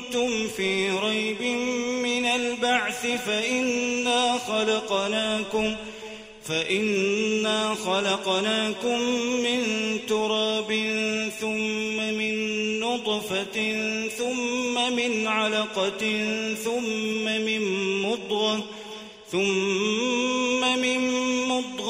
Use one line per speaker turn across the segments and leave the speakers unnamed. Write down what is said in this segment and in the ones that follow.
كنتم في ريب من البعث فإنا خلقناكم فإنا خلقناكم من تراب ثم من نطفة ثم من علقة ثم من مضغة ثم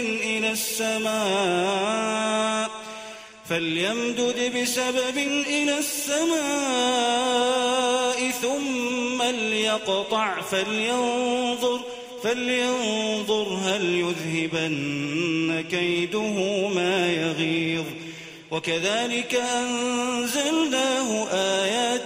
إلى السماء فليمدد بسبب إلى السماء ثم ليقطع فلينظر فلينظر هل يذهبن كيده ما يغيظ وكذلك أنزلناه آيات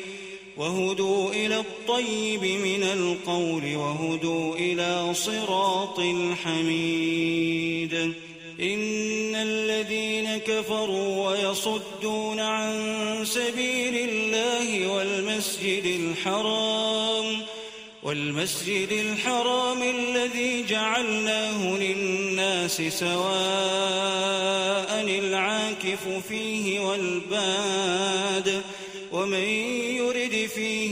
وهدوا إلى الطيب من القول وهدوا إلى صراط الحميد. إن الذين كفروا ويصدون عن سبيل الله والمسجد الحرام والمسجد الحرام الذي جعلناه للناس سواء العاكف فيه والباد ومن